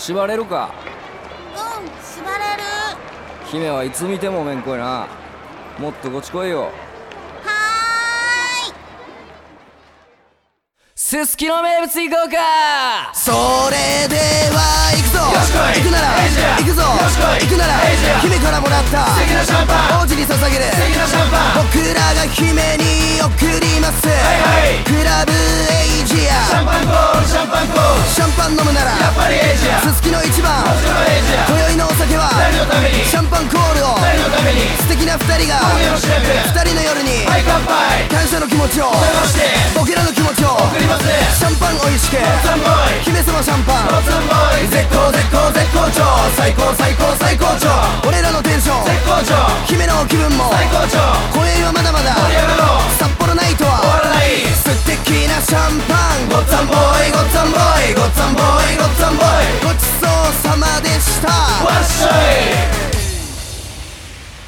縛れるか？うん縛れる。姫はいつ見てもめんこいな。もっとこっち来いよ。はーい。すすきの名物行こうか。それでは行くぞ。よしこい。行くならエイジア行くぞ。よしこい。行くならエイジア姫からもらった。素敵なシャンパン。王子に捧げる。素敵なシャンパン。僕らが姫に送りますな二人が二人の夜に感謝の気持ちを僕らの気持ちをシャンパンおいしく姫様シャンパン絶好絶好絶好調最高最高最高潮俺らのテンション絶好調。姫の気分も最高今宵はまだまだ札幌ナイトは素敵なシャンパン。ごっつんボーイごっつんボーイごっつんボーイごっつんボーイ。ごちそうさまでした。わっしょい。